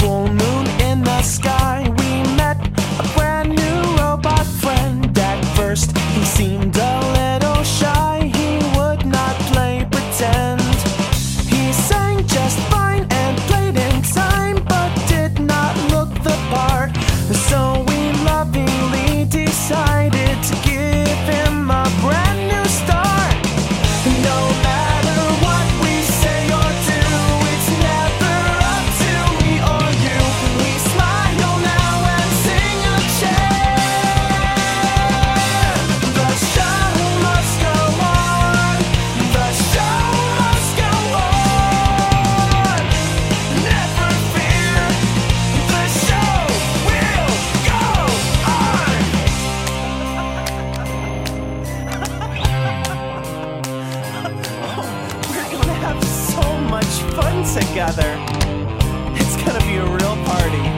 سو میں together. It's gonna be a real party.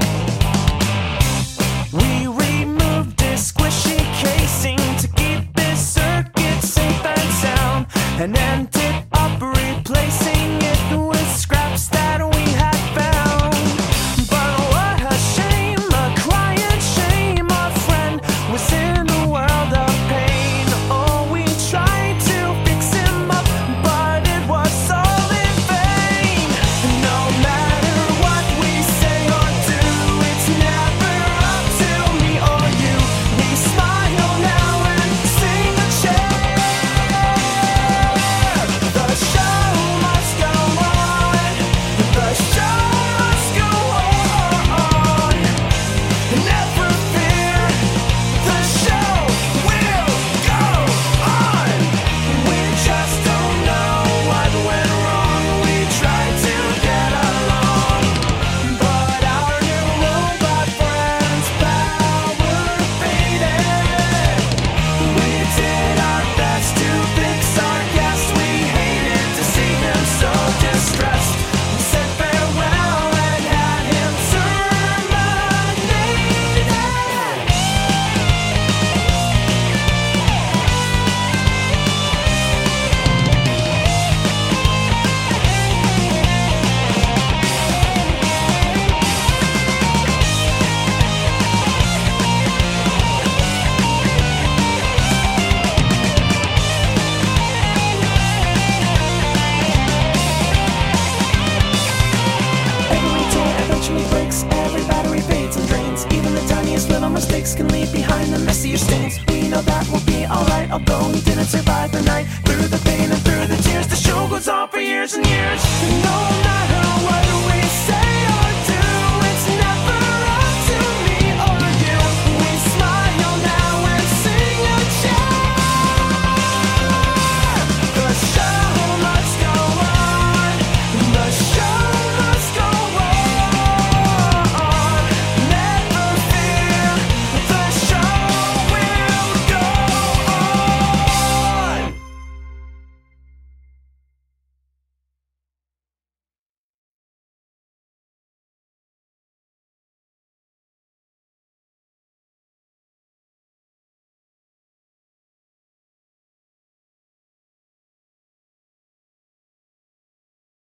نصیس سے